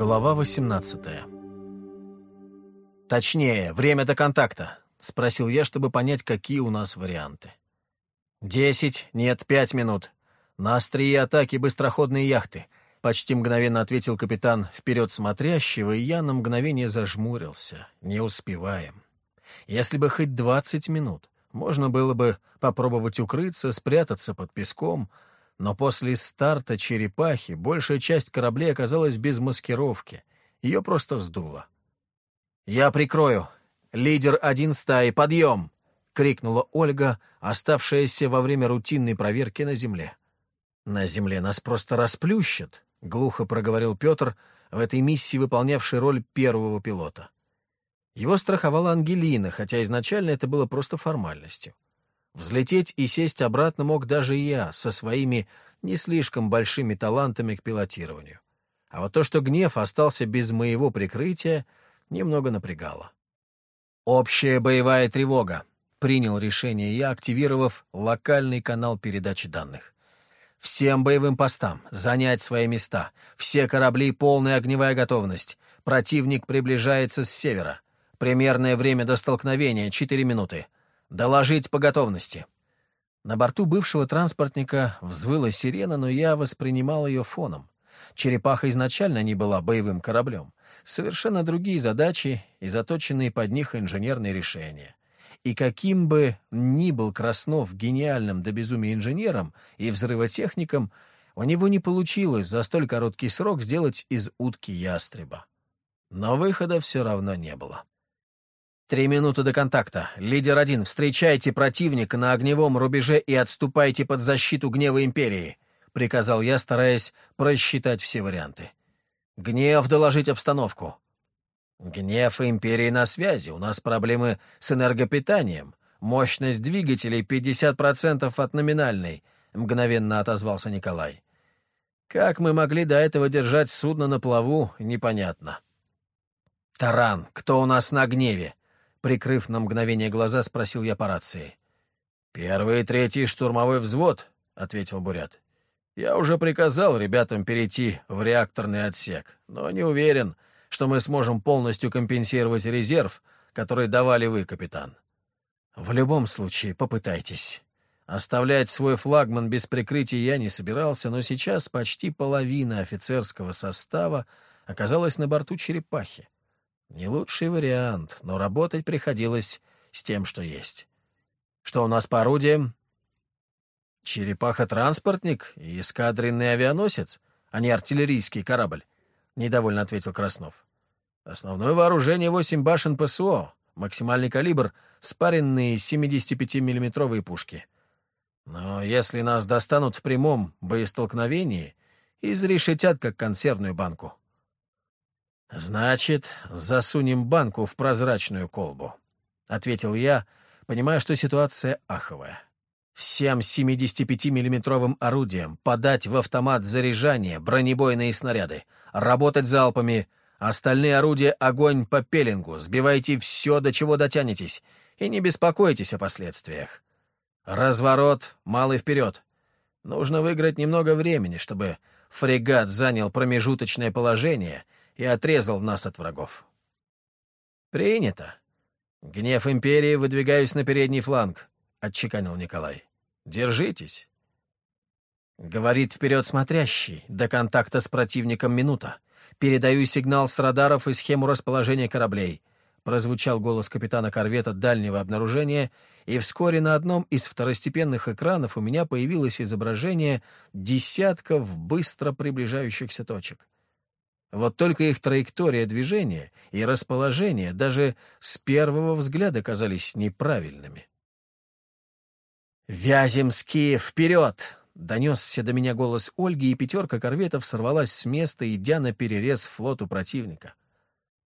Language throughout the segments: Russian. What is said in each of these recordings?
Глава 18 «Точнее, время до контакта», — спросил я, чтобы понять, какие у нас варианты. «Десять, нет, пять минут. На острие атаки быстроходные яхты», — почти мгновенно ответил капитан вперед смотрящего, и я на мгновение зажмурился. «Не успеваем. Если бы хоть двадцать минут, можно было бы попробовать укрыться, спрятаться под песком, но после старта «Черепахи» большая часть кораблей оказалась без маскировки. Ее просто сдуло. «Я прикрою. Лидер один стаи, подъем!» — крикнула Ольга, оставшаяся во время рутинной проверки на земле. «На земле нас просто расплющат», — глухо проговорил Петр, в этой миссии выполнявший роль первого пилота. Его страховала Ангелина, хотя изначально это было просто формальностью. Взлететь и сесть обратно мог даже я, со своими не слишком большими талантами к пилотированию. А вот то, что гнев остался без моего прикрытия, немного напрягало. «Общая боевая тревога», — принял решение я, активировав локальный канал передачи данных. «Всем боевым постам занять свои места. Все корабли — полная огневая готовность. Противник приближается с севера. Примерное время до столкновения — 4 минуты. «Доложить по готовности». На борту бывшего транспортника взвыла сирена, но я воспринимал ее фоном. «Черепаха» изначально не была боевым кораблем. Совершенно другие задачи и заточенные под них инженерные решения. И каким бы ни был Краснов гениальным до безумия инженером и взрывотехником, у него не получилось за столь короткий срок сделать из утки ястреба. Но выхода все равно не было. Три минуты до контакта. Лидер один, встречайте противника на огневом рубеже и отступайте под защиту гнева Империи», — приказал я, стараясь просчитать все варианты. «Гнев доложить обстановку». «Гнев Империи на связи. У нас проблемы с энергопитанием. Мощность двигателей 50% от номинальной», — мгновенно отозвался Николай. «Как мы могли до этого держать судно на плаву, непонятно». «Таран, кто у нас на гневе?» Прикрыв на мгновение глаза, спросил я по рации. «Первый и третий штурмовой взвод», — ответил Бурят. «Я уже приказал ребятам перейти в реакторный отсек, но не уверен, что мы сможем полностью компенсировать резерв, который давали вы, капитан». «В любом случае, попытайтесь». Оставлять свой флагман без прикрытия я не собирался, но сейчас почти половина офицерского состава оказалась на борту черепахи. Не лучший вариант, но работать приходилось с тем, что есть. Что у нас по орудиям? Черепаха-транспортник и эскадренный авианосец, а не артиллерийский корабль, — недовольно ответил Краснов. Основное вооружение — восемь башен ПСО, максимальный калибр — спаренные 75 миллиметровые пушки. Но если нас достанут в прямом боестолкновении, изрешетят, как консервную банку. «Значит, засунем банку в прозрачную колбу», — ответил я, понимая, что ситуация аховая. «Всем 75-миллиметровым орудиям подать в автомат заряжание бронебойные снаряды, работать залпами, остальные орудия — огонь по пеленгу, сбивайте все, до чего дотянетесь, и не беспокойтесь о последствиях. Разворот, малый вперед. Нужно выиграть немного времени, чтобы фрегат занял промежуточное положение — и отрезал нас от врагов. «Принято. Гнев империи выдвигаюсь на передний фланг», — отчеканил Николай. «Держитесь». Говорит вперед смотрящий, до контакта с противником минута. Передаю сигнал с радаров и схему расположения кораблей. Прозвучал голос капитана корвета дальнего обнаружения, и вскоре на одном из второстепенных экранов у меня появилось изображение десятков быстро приближающихся точек. Вот только их траектория движения и расположение даже с первого взгляда казались неправильными. «Вяземские, вперед!» — донесся до меня голос Ольги, и пятерка корветов сорвалась с места, идя на перерез флоту противника.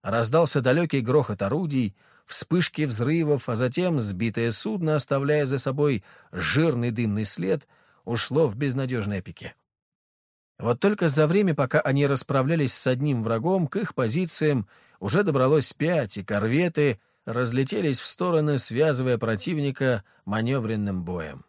Раздался далекий грохот орудий, вспышки взрывов, а затем сбитое судно, оставляя за собой жирный дымный след, ушло в безнадежное пике. Вот только за время, пока они расправлялись с одним врагом, к их позициям уже добралось пять, и корветы разлетелись в стороны, связывая противника маневренным боем.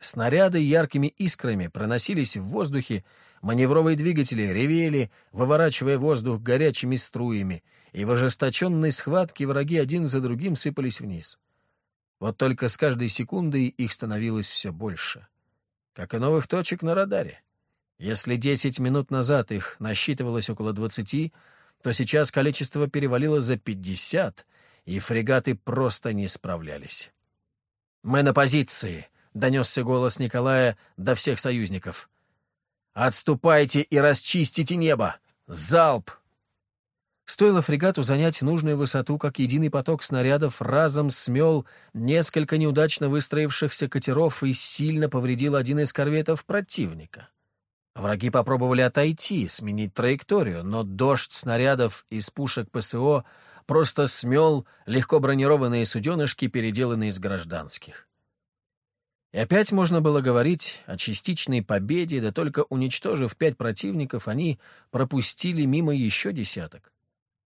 Снаряды яркими искрами проносились в воздухе, маневровые двигатели ревели, выворачивая воздух горячими струями, и в ожесточенной схватке враги один за другим сыпались вниз. Вот только с каждой секундой их становилось все больше. Как и новых точек на радаре. Если десять минут назад их насчитывалось около двадцати, то сейчас количество перевалило за пятьдесят, и фрегаты просто не справлялись. «Мы на позиции!» — донесся голос Николая до всех союзников. «Отступайте и расчистите небо! Залп!» Стоило фрегату занять нужную высоту, как единый поток снарядов разом смел несколько неудачно выстроившихся катеров и сильно повредил один из корветов противника. Враги попробовали отойти, сменить траекторию, но дождь снарядов из пушек ПСО просто смел легко бронированные суденышки, переделанные из гражданских. И опять можно было говорить о частичной победе, да только уничтожив пять противников, они пропустили мимо еще десяток.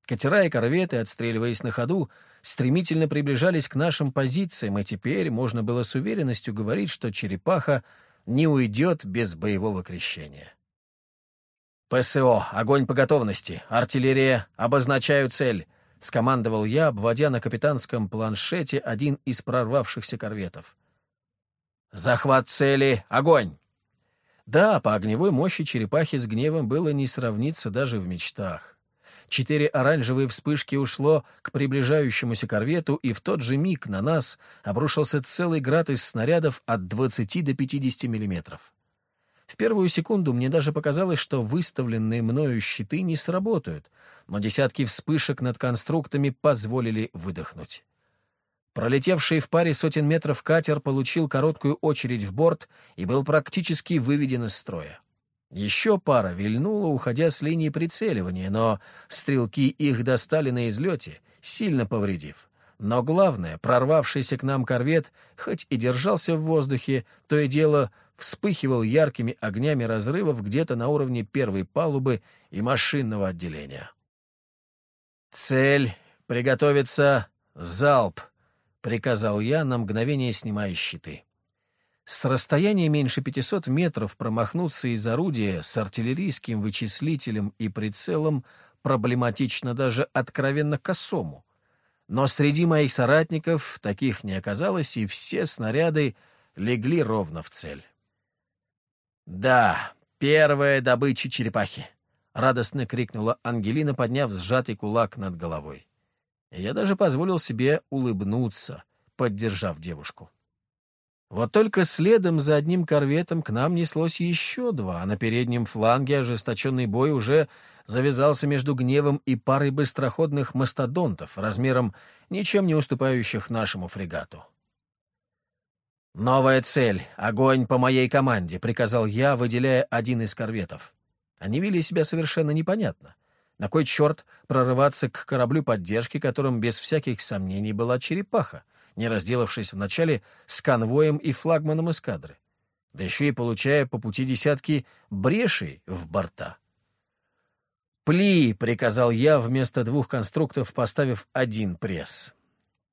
Катера и корветы, отстреливаясь на ходу, стремительно приближались к нашим позициям, и теперь можно было с уверенностью говорить, что «Черепаха» не уйдет без боевого крещения. «ПСО, огонь по готовности! Артиллерия, обозначаю цель!» — скомандовал я, обводя на капитанском планшете один из прорвавшихся корветов. «Захват цели! Огонь!» Да, по огневой мощи черепахи с гневом было не сравниться даже в мечтах. Четыре оранжевые вспышки ушло к приближающемуся корвету, и в тот же миг на нас обрушился целый град из снарядов от 20 до 50 миллиметров. В первую секунду мне даже показалось, что выставленные мною щиты не сработают, но десятки вспышек над конструктами позволили выдохнуть. Пролетевший в паре сотен метров катер получил короткую очередь в борт и был практически выведен из строя. Еще пара вильнула, уходя с линии прицеливания, но стрелки их достали на излете, сильно повредив. Но главное, прорвавшийся к нам корвет, хоть и держался в воздухе, то и дело вспыхивал яркими огнями разрывов где-то на уровне первой палубы и машинного отделения. «Цель — приготовиться залп», — приказал я, на мгновение снимая щиты. С расстояния меньше 500 метров промахнуться из орудия с артиллерийским вычислителем и прицелом проблематично даже откровенно косому. Но среди моих соратников таких не оказалось, и все снаряды легли ровно в цель. «Да, первая добыча черепахи!» — радостно крикнула Ангелина, подняв сжатый кулак над головой. Я даже позволил себе улыбнуться, поддержав девушку. Вот только следом за одним корветом к нам неслось еще два, а на переднем фланге ожесточенный бой уже завязался между гневом и парой быстроходных мастодонтов, размером ничем не уступающих нашему фрегату. «Новая цель — огонь по моей команде», — приказал я, выделяя один из корветов. Они вели себя совершенно непонятно. На кой черт прорываться к кораблю поддержки, которым без всяких сомнений была черепаха — не разделавшись вначале с конвоем и флагманом эскадры, да еще и получая по пути десятки брешей в борта. «Пли!» — приказал я вместо двух конструктов, поставив один пресс.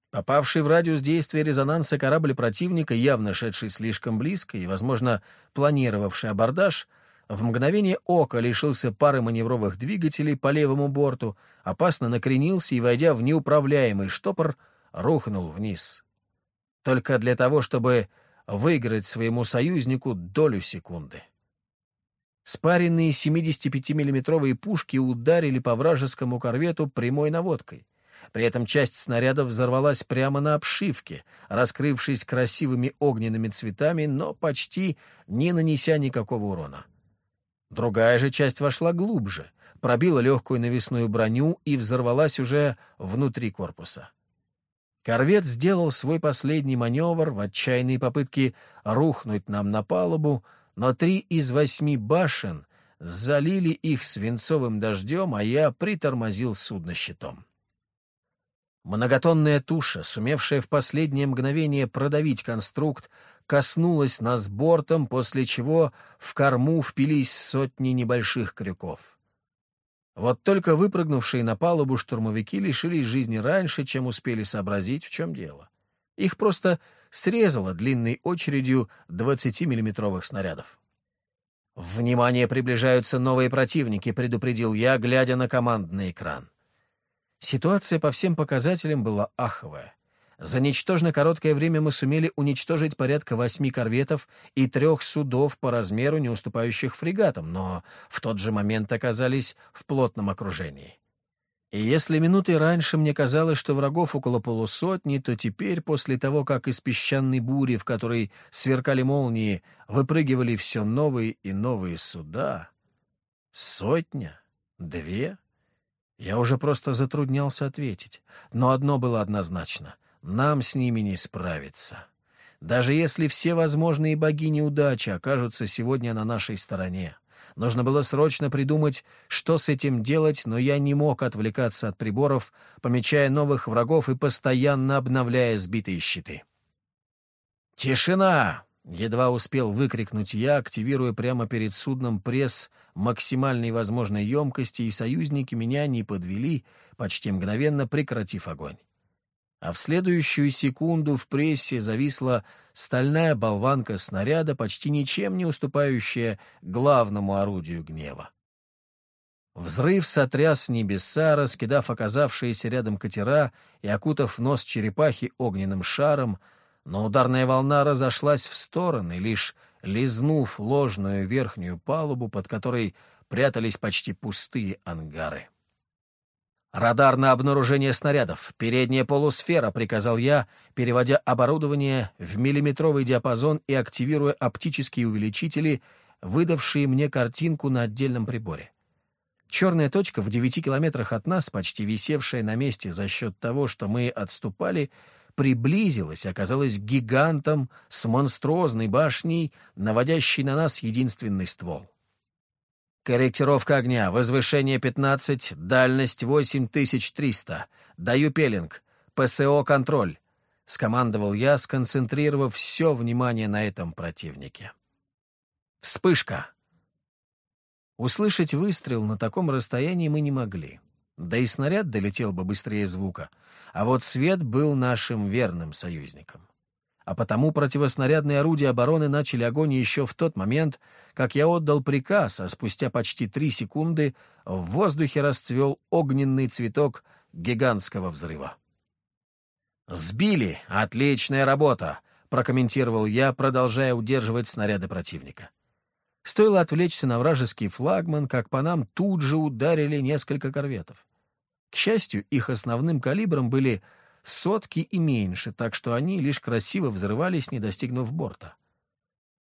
Попавший в радиус действия резонанса корабль противника, явно шедший слишком близко и, возможно, планировавший абордаж, в мгновение ока лишился пары маневровых двигателей по левому борту, опасно накренился и, войдя в неуправляемый штопор, рухнул вниз. Только для того, чтобы выиграть своему союзнику долю секунды. Спаренные 75-миллиметровые пушки ударили по вражескому корвету прямой наводкой. При этом часть снарядов взорвалась прямо на обшивке, раскрывшись красивыми огненными цветами, но почти не нанеся никакого урона. Другая же часть вошла глубже, пробила легкую навесную броню и взорвалась уже внутри корпуса. Корвет сделал свой последний маневр в отчаянной попытке рухнуть нам на палубу, но три из восьми башен залили их свинцовым дождем, а я притормозил судно щитом. Многотонная туша, сумевшая в последнее мгновение продавить конструкт, коснулась нас бортом, после чего в корму впились сотни небольших крюков. Вот только выпрыгнувшие на палубу штурмовики лишились жизни раньше, чем успели сообразить, в чем дело. Их просто срезало длинной очередью 20-миллиметровых снарядов. «Внимание, приближаются новые противники», — предупредил я, глядя на командный экран. Ситуация по всем показателям была аховая. За ничтожно короткое время мы сумели уничтожить порядка восьми корветов и трех судов по размеру, не уступающих фрегатам, но в тот же момент оказались в плотном окружении. И если минуты раньше мне казалось, что врагов около полусотни, то теперь, после того, как из песчаной бури, в которой сверкали молнии, выпрыгивали все новые и новые суда, сотня, две, я уже просто затруднялся ответить. Но одно было однозначно — нам с ними не справиться. Даже если все возможные богини удачи окажутся сегодня на нашей стороне. Нужно было срочно придумать, что с этим делать, но я не мог отвлекаться от приборов, помечая новых врагов и постоянно обновляя сбитые щиты. «Тишина!» — едва успел выкрикнуть я, активируя прямо перед судном пресс максимальной возможной емкости, и союзники меня не подвели, почти мгновенно прекратив огонь а в следующую секунду в прессе зависла стальная болванка снаряда, почти ничем не уступающая главному орудию гнева. Взрыв сотряс небеса, раскидав оказавшиеся рядом катера и окутав нос черепахи огненным шаром, но ударная волна разошлась в стороны, лишь лизнув ложную верхнюю палубу, под которой прятались почти пустые ангары. «Радар на обнаружение снарядов. Передняя полусфера», — приказал я, переводя оборудование в миллиметровый диапазон и активируя оптические увеличители, выдавшие мне картинку на отдельном приборе. Черная точка в девяти километрах от нас, почти висевшая на месте за счет того, что мы отступали, приблизилась, оказалась гигантом с монструозной башней, наводящей на нас единственный ствол. Корректировка огня. Возвышение 15, дальность 8300. Даю пелинг. ПСО контроль. Скомандовал я, сконцентрировав все внимание на этом противнике. Вспышка. Услышать выстрел на таком расстоянии мы не могли. Да и снаряд долетел бы быстрее звука. А вот свет был нашим верным союзником а потому противоснарядные орудия обороны начали огонь еще в тот момент, как я отдал приказ, а спустя почти три секунды в воздухе расцвел огненный цветок гигантского взрыва. «Сбили! Отличная работа!» — прокомментировал я, продолжая удерживать снаряды противника. Стоило отвлечься на вражеский флагман, как по нам тут же ударили несколько корветов. К счастью, их основным калибром были сотки и меньше, так что они лишь красиво взрывались, не достигнув борта.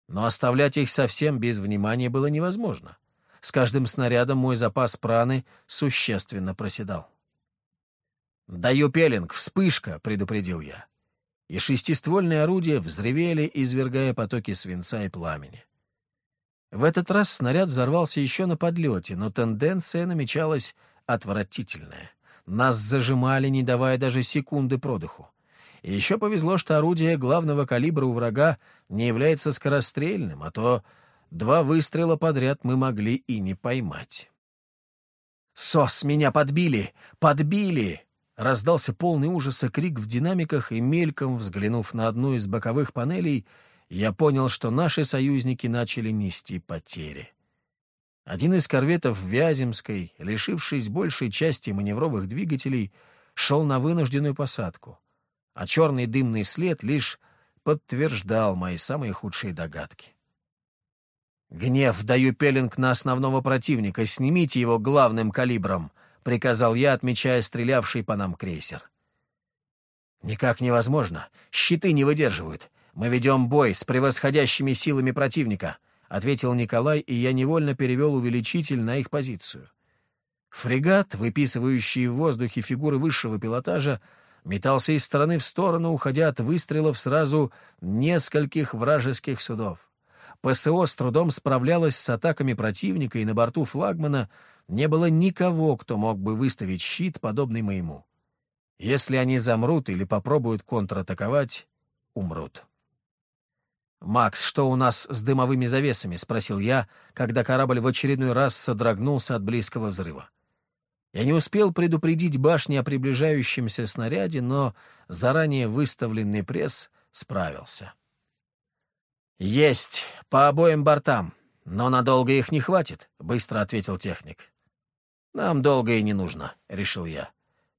Но оставлять их совсем без внимания было невозможно. С каждым снарядом мой запас праны существенно проседал. «Даю пелинг, вспышка!» — предупредил я. И шестиствольные орудия взревели, извергая потоки свинца и пламени. В этот раз снаряд взорвался еще на подлете, но тенденция намечалась отвратительная — нас зажимали, не давая даже секунды продыху. Еще повезло, что орудие главного калибра у врага не является скорострельным, а то два выстрела подряд мы могли и не поймать. «Сос, меня подбили! Подбили!» Раздался полный ужаса крик в динамиках, и мельком, взглянув на одну из боковых панелей, я понял, что наши союзники начали нести потери. Один из корветов Вяземской, лишившись большей части маневровых двигателей, шел на вынужденную посадку, а черный дымный след лишь подтверждал мои самые худшие догадки. «Гнев, даю пеленг на основного противника, снимите его главным калибром», — приказал я, отмечая стрелявший по нам крейсер. «Никак невозможно. Щиты не выдерживают. Мы ведем бой с превосходящими силами противника», ответил Николай, и я невольно перевел увеличитель на их позицию. Фрегат, выписывающий в воздухе фигуры высшего пилотажа, метался из стороны в сторону, уходя от выстрелов сразу нескольких вражеских судов. ПСО с трудом справлялась с атаками противника, и на борту флагмана не было никого, кто мог бы выставить щит, подобный моему. Если они замрут или попробуют контратаковать, умрут. «Макс, что у нас с дымовыми завесами?» — спросил я, когда корабль в очередной раз содрогнулся от близкого взрыва. Я не успел предупредить башни о приближающемся снаряде, но заранее выставленный пресс справился. «Есть, по обоим бортам, но надолго их не хватит», — быстро ответил техник. «Нам долго и не нужно», — решил я.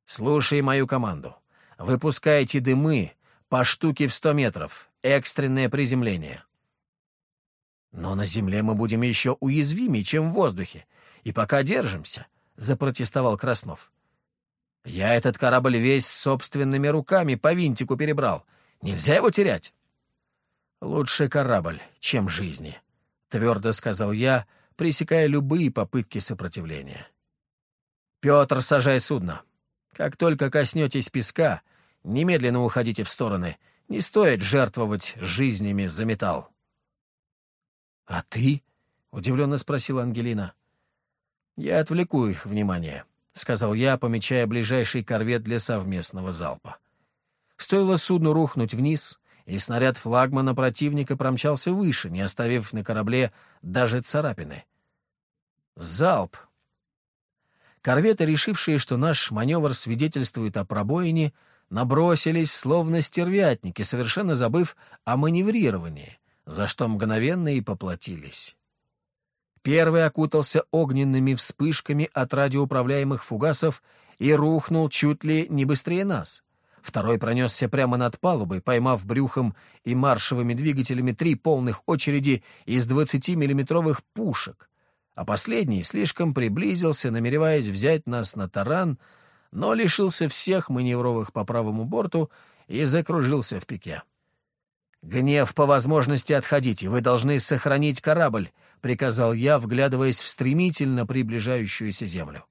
«Слушай мою команду. Выпускайте дымы по штуке в сто метров. Экстренное приземление». «Но на земле мы будем еще уязвимее, чем в воздухе, и пока держимся», — запротестовал Краснов. «Я этот корабль весь собственными руками по винтику перебрал. Нельзя его терять». «Лучше корабль, чем жизни», — твердо сказал я, пресекая любые попытки сопротивления. «Петр, сажай судно. Как только коснетесь песка, немедленно уходите в стороны. Не стоит жертвовать жизнями за металл». «А ты?» — удивленно спросила Ангелина. «Я отвлеку их внимание», — сказал я, помечая ближайший корвет для совместного залпа. Стоило судну рухнуть вниз, и снаряд флагмана противника промчался выше, не оставив на корабле даже царапины. Залп! Корветы, решившие, что наш маневр свидетельствует о пробоине, набросились, словно стервятники, совершенно забыв о маневрировании, за что мгновенно и поплатились. Первый окутался огненными вспышками от радиоуправляемых фугасов и рухнул чуть ли не быстрее нас. Второй пронесся прямо над палубой, поймав брюхом и маршевыми двигателями три полных очереди из 20-миллиметровых пушек. А последний слишком приблизился, намереваясь взять нас на таран, но лишился всех маневровых по правому борту и закружился в пике. «Гнев по возможности отходите, вы должны сохранить корабль», приказал я, вглядываясь в стремительно приближающуюся землю.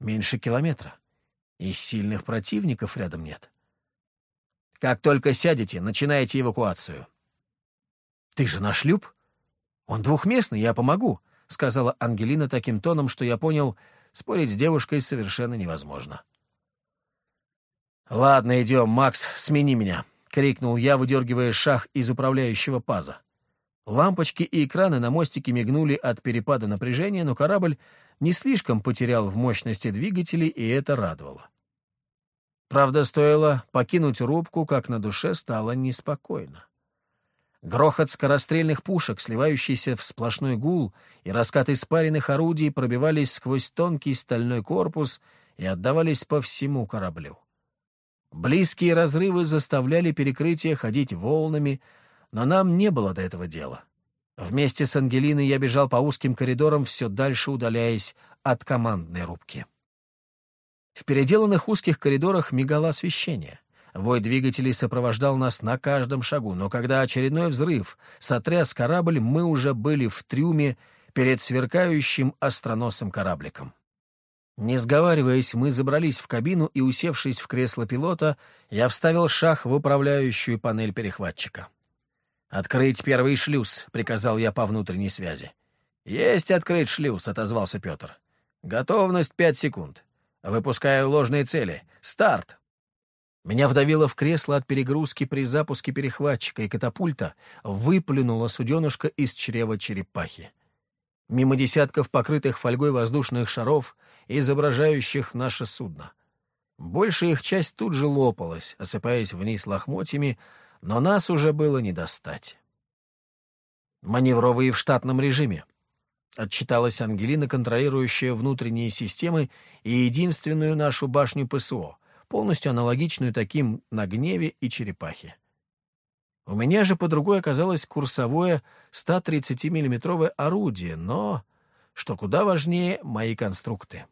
Меньше километра. И сильных противников рядом нет. Как только сядете, начинайте эвакуацию. «Ты же наш шлюп? Он двухместный, я помогу», — сказала Ангелина таким тоном, что я понял, спорить с девушкой совершенно невозможно. «Ладно, идем, Макс, смени меня», — крикнул я, выдергивая шах из управляющего паза. Лампочки и экраны на мостике мигнули от перепада напряжения, но корабль не слишком потерял в мощности двигателей, и это радовало. Правда, стоило покинуть рубку, как на душе стало неспокойно. Грохот скорострельных пушек, сливающийся в сплошной гул, и раскат испаренных орудий пробивались сквозь тонкий стальной корпус и отдавались по всему кораблю. Близкие разрывы заставляли перекрытие ходить волнами, но нам не было до этого дела. Вместе с Ангелиной я бежал по узким коридорам, все дальше удаляясь от командной рубки. В переделанных узких коридорах мигало освещение. Вой двигателей сопровождал нас на каждом шагу, но когда очередной взрыв сотряс корабль, мы уже были в трюме перед сверкающим остроносым корабликом. Не сговариваясь, мы забрались в кабину и, усевшись в кресло пилота, я вставил шах в управляющую панель перехватчика. «Открыть первый шлюз», — приказал я по внутренней связи. «Есть открыть шлюз», — отозвался Петр. «Готовность пять секунд. Выпускаю ложные цели. Старт!» Меня вдавило в кресло от перегрузки при запуске перехватчика, и катапульта выплюнула суденышко из чрева черепахи. Мимо десятков покрытых фольгой воздушных шаров, изображающих наше судно. Большая их часть тут же лопалась, осыпаясь вниз лохмотьями, но нас уже было не достать. Маневровые в штатном режиме. Отчиталась Ангелина, контролирующая внутренние системы и единственную нашу башню ПСО, полностью аналогичную таким на Гневе и Черепахе. У меня же под рукой оказалось курсовое 130 миллиметровое орудие, но, что куда важнее, мои конструкты.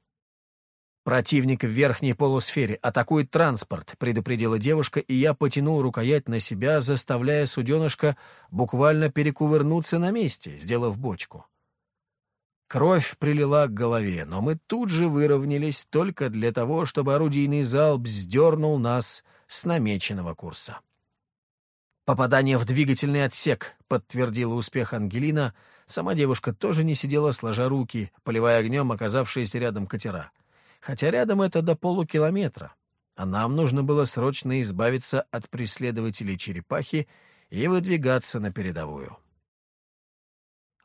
«Противник в верхней полусфере атакует транспорт», — предупредила девушка, и я потянул рукоять на себя, заставляя суденышко буквально перекувырнуться на месте, сделав бочку. Кровь прилила к голове, но мы тут же выровнялись только для того, чтобы орудийный залп сдернул нас с намеченного курса. «Попадание в двигательный отсек», — подтвердила успех Ангелина. Сама девушка тоже не сидела, сложа руки, поливая огнем оказавшиеся рядом катера хотя рядом это до полукилометра, а нам нужно было срочно избавиться от преследователей черепахи и выдвигаться на передовую.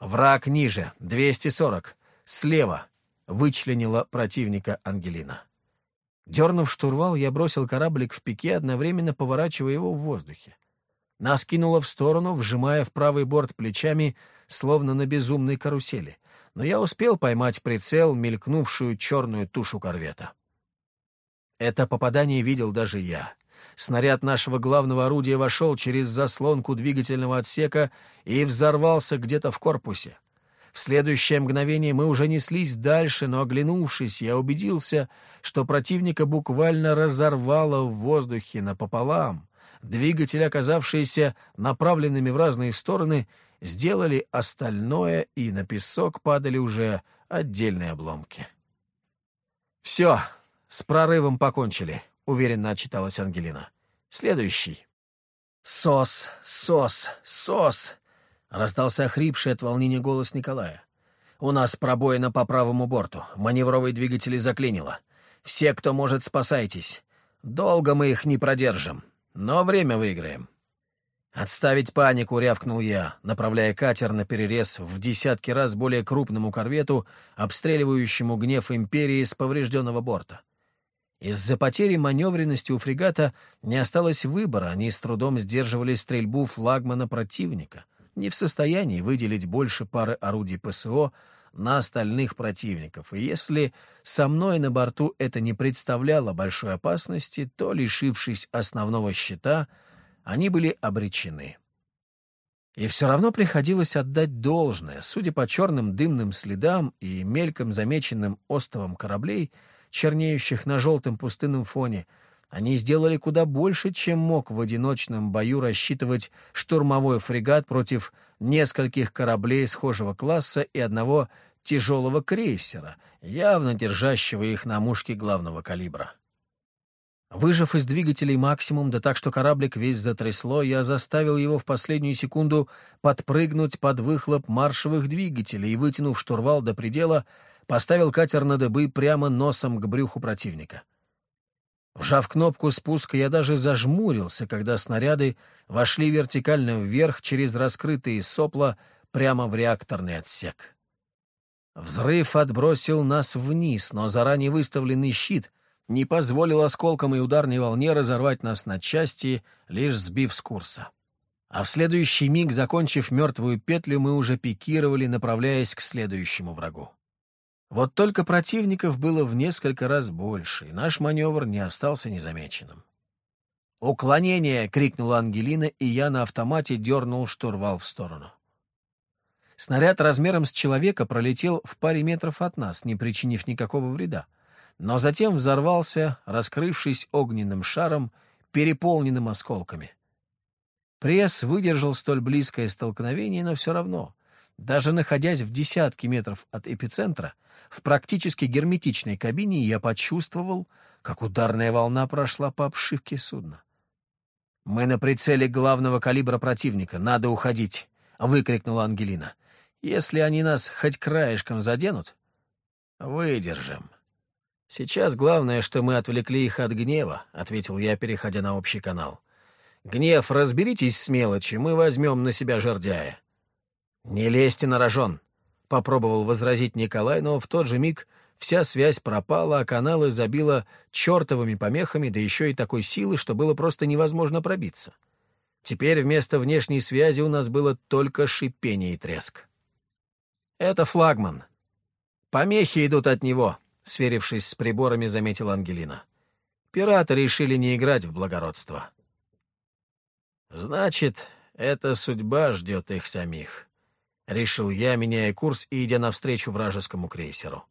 «Враг ниже, 240, слева», вычленила противника Ангелина. Дернув штурвал, я бросил кораблик в пике, одновременно поворачивая его в воздухе. Нас кинуло в сторону, вжимая в правый борт плечами, словно на безумной карусели. Но я успел поймать прицел, мелькнувшую черную тушу корвета. Это попадание видел даже я. Снаряд нашего главного орудия вошел через заслонку двигательного отсека и взорвался где-то в корпусе. В следующее мгновение мы уже неслись дальше, но, оглянувшись, я убедился, что противника буквально разорвало в воздухе напополам. Двигатели, оказавшиеся направленными в разные стороны, сделали остальное, и на песок падали уже отдельные обломки. «Все, с прорывом покончили», — уверенно отчиталась Ангелина. «Следующий». «Сос, сос, сос!» Раздался охрипший от волнения голос Николая. «У нас пробоина по правому борту. Маневровые двигатели заклинило. Все, кто может, спасайтесь. Долго мы их не продержим, но время выиграем». «Отставить панику!» — рявкнул я, направляя катер на перерез в десятки раз более крупному корвету, обстреливающему гнев империи с поврежденного борта. Из-за потери маневренности у фрегата не осталось выбора, они с трудом сдерживали стрельбу флагмана противника — не в состоянии выделить больше пары орудий ПСО на остальных противников, и если со мной на борту это не представляло большой опасности, то, лишившись основного щита, они были обречены. И все равно приходилось отдать должное, судя по черным дымным следам и мельком замеченным остовам кораблей, чернеющих на желтом пустынном фоне — они сделали куда больше, чем мог в одиночном бою рассчитывать штурмовой фрегат против нескольких кораблей схожего класса и одного тяжелого крейсера, явно держащего их на мушке главного калибра. Выжав из двигателей максимум, да так, что кораблик весь затрясло, я заставил его в последнюю секунду подпрыгнуть под выхлоп маршевых двигателей и, вытянув штурвал до предела, поставил катер на дыбы прямо носом к брюху противника. Вжав кнопку спуска, я даже зажмурился, когда снаряды вошли вертикально вверх через раскрытые сопла прямо в реакторный отсек. Взрыв отбросил нас вниз, но заранее выставленный щит не позволил осколкам и ударной волне разорвать нас на части, лишь сбив с курса. А в следующий миг, закончив мертвую петлю, мы уже пикировали, направляясь к следующему врагу. Вот только противников было в несколько раз больше, и наш маневр не остался незамеченным. «Уклонение!» — крикнула Ангелина, и я на автомате дернул штурвал в сторону. Снаряд размером с человека пролетел в паре метров от нас, не причинив никакого вреда, но затем взорвался, раскрывшись огненным шаром, переполненным осколками. Пресс выдержал столь близкое столкновение, но все равно, даже находясь в десятке метров от эпицентра, в практически герметичной кабине я почувствовал, как ударная волна прошла по обшивке судна. «Мы на прицеле главного калибра противника, надо уходить», — выкрикнула Ангелина. «Если они нас хоть краешком заденут, выдержим». «Сейчас главное, что мы отвлекли их от гнева», — ответил я, переходя на общий канал. «Гнев, разберитесь с мелочи, мы возьмем на себя жердяя». «Не лезьте на рожон», — попробовал возразить Николай, но в тот же миг вся связь пропала, а каналы забило чертовыми помехами, да еще и такой силы, что было просто невозможно пробиться. Теперь вместо внешней связи у нас было только шипение и треск. «Это флагман. Помехи идут от него», — сверившись с приборами, заметила Ангелина. «Пираты решили не играть в благородство». «Значит, эта судьба ждет их самих», — решил я, меняя курс и идя навстречу вражескому крейсеру.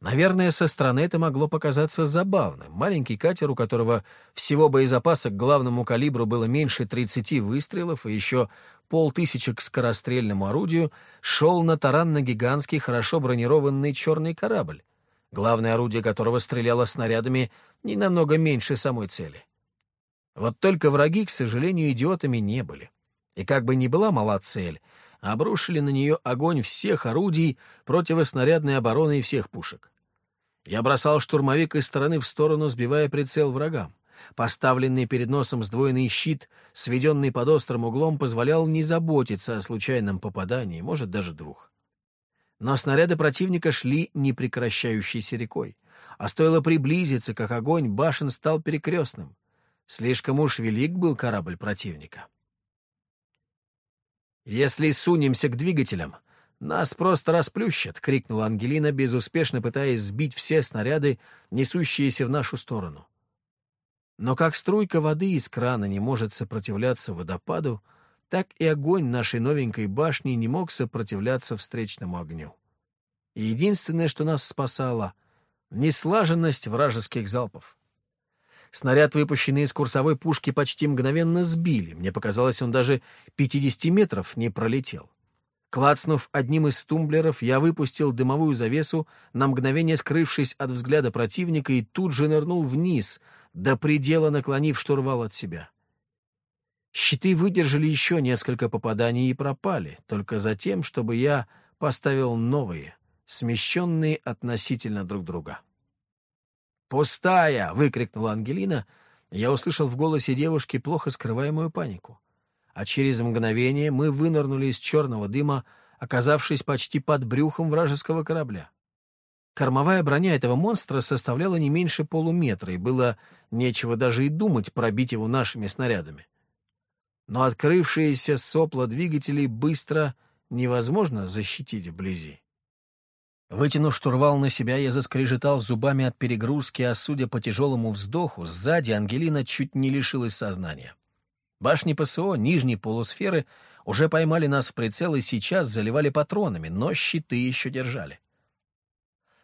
Наверное, со стороны это могло показаться забавным. Маленький катер, у которого всего боезапаса к главному калибру было меньше 30 выстрелов и еще полтысячи к скорострельному орудию, шел на таран на гигантский, хорошо бронированный черный корабль, главное орудие которого стреляло снарядами не намного меньше самой цели. Вот только враги, к сожалению, идиотами не были. И как бы ни была мала цель, обрушили на нее огонь всех орудий противоснарядной обороны и всех пушек. Я бросал штурмовик из стороны в сторону, сбивая прицел врагам. Поставленный перед носом сдвоенный щит, сведенный под острым углом, позволял не заботиться о случайном попадании, может, даже двух. Но снаряды противника шли непрекращающейся рекой, а стоило приблизиться, как огонь башен стал перекрестным. Слишком уж велик был корабль противника. «Если сунемся к двигателям, нас просто расплющат!» — крикнула Ангелина, безуспешно пытаясь сбить все снаряды, несущиеся в нашу сторону. Но как струйка воды из крана не может сопротивляться водопаду, так и огонь нашей новенькой башни не мог сопротивляться встречному огню. И единственное, что нас спасало — неслаженность вражеских залпов. Снаряд, выпущенный из курсовой пушки, почти мгновенно сбили. Мне показалось, он даже 50 метров не пролетел. Клацнув одним из тумблеров, я выпустил дымовую завесу, на мгновение скрывшись от взгляда противника, и тут же нырнул вниз, до предела наклонив штурвал от себя. Щиты выдержали еще несколько попаданий и пропали, только за тем, чтобы я поставил новые, смещенные относительно друг друга. «Пустая!» — выкрикнула Ангелина. Я услышал в голосе девушки плохо скрываемую панику. А через мгновение мы вынырнули из черного дыма, оказавшись почти под брюхом вражеского корабля. Кормовая броня этого монстра составляла не меньше полуметра, и было нечего даже и думать пробить его нашими снарядами но открывшиеся сопла двигателей быстро невозможно защитить вблизи. Вытянув штурвал на себя, я заскрежетал зубами от перегрузки, а судя по тяжелому вздоху, сзади Ангелина чуть не лишилась сознания. Башни ПСО нижней полусферы уже поймали нас в прицел и сейчас заливали патронами, но щиты еще держали.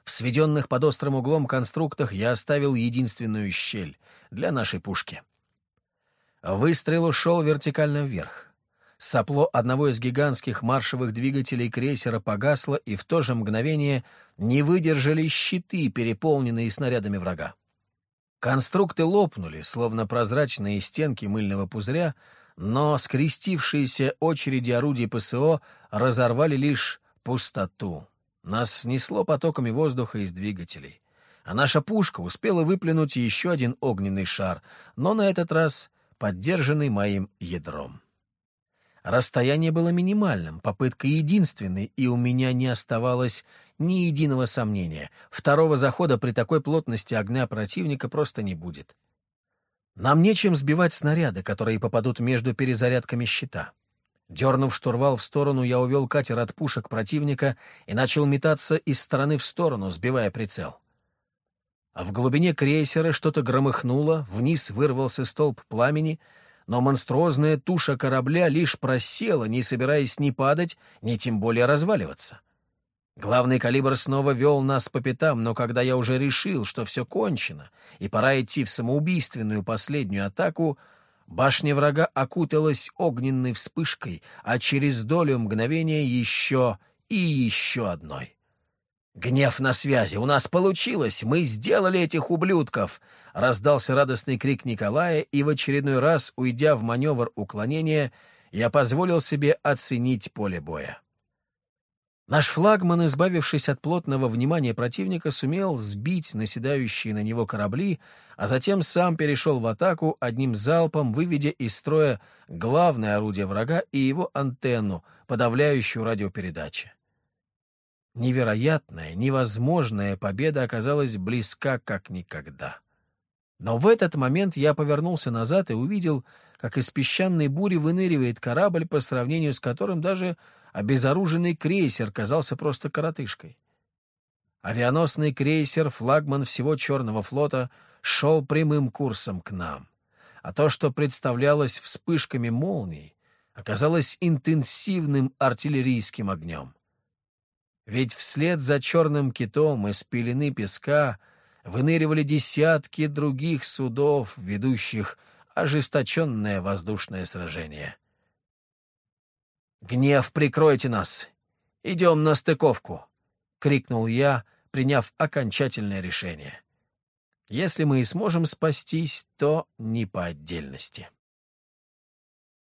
В сведенных под острым углом конструктах я оставил единственную щель для нашей пушки — Выстрел ушел вертикально вверх. Сопло одного из гигантских маршевых двигателей крейсера погасло, и в то же мгновение не выдержали щиты, переполненные снарядами врага. Конструкты лопнули, словно прозрачные стенки мыльного пузыря, но скрестившиеся очереди орудий ПСО разорвали лишь пустоту. Нас снесло потоками воздуха из двигателей. А наша пушка успела выплюнуть еще один огненный шар, но на этот раз поддержанный моим ядром. Расстояние было минимальным, попытка единственной, и у меня не оставалось ни единого сомнения. Второго захода при такой плотности огня противника просто не будет. Нам нечем сбивать снаряды, которые попадут между перезарядками щита. Дернув штурвал в сторону, я увел катер от пушек противника и начал метаться из стороны в сторону, сбивая прицел а в глубине крейсера что-то громыхнуло, вниз вырвался столб пламени, но монструозная туша корабля лишь просела, не собираясь ни падать, ни тем более разваливаться. Главный калибр снова вел нас по пятам, но когда я уже решил, что все кончено, и пора идти в самоубийственную последнюю атаку, башня врага окуталась огненной вспышкой, а через долю мгновения еще и еще одной. «Гнев на связи! У нас получилось! Мы сделали этих ублюдков!» Раздался радостный крик Николая, и в очередной раз, уйдя в маневр уклонения, я позволил себе оценить поле боя. Наш флагман, избавившись от плотного внимания противника, сумел сбить наседающие на него корабли, а затем сам перешел в атаку, одним залпом выведя из строя главное орудие врага и его антенну, подавляющую радиопередачи. Невероятная, невозможная победа оказалась близка как никогда. Но в этот момент я повернулся назад и увидел, как из песчаной бури выныривает корабль, по сравнению с которым даже обезоруженный крейсер казался просто коротышкой. Авианосный крейсер, флагман всего Черного флота, шел прямым курсом к нам. А то, что представлялось вспышками молний, оказалось интенсивным артиллерийским огнем. Ведь вслед за черным китом из пелены песка выныривали десятки других судов, ведущих ожесточенное воздушное сражение. «Гнев, прикройте нас! Идем на стыковку!» — крикнул я, приняв окончательное решение. «Если мы и сможем спастись, то не по отдельности».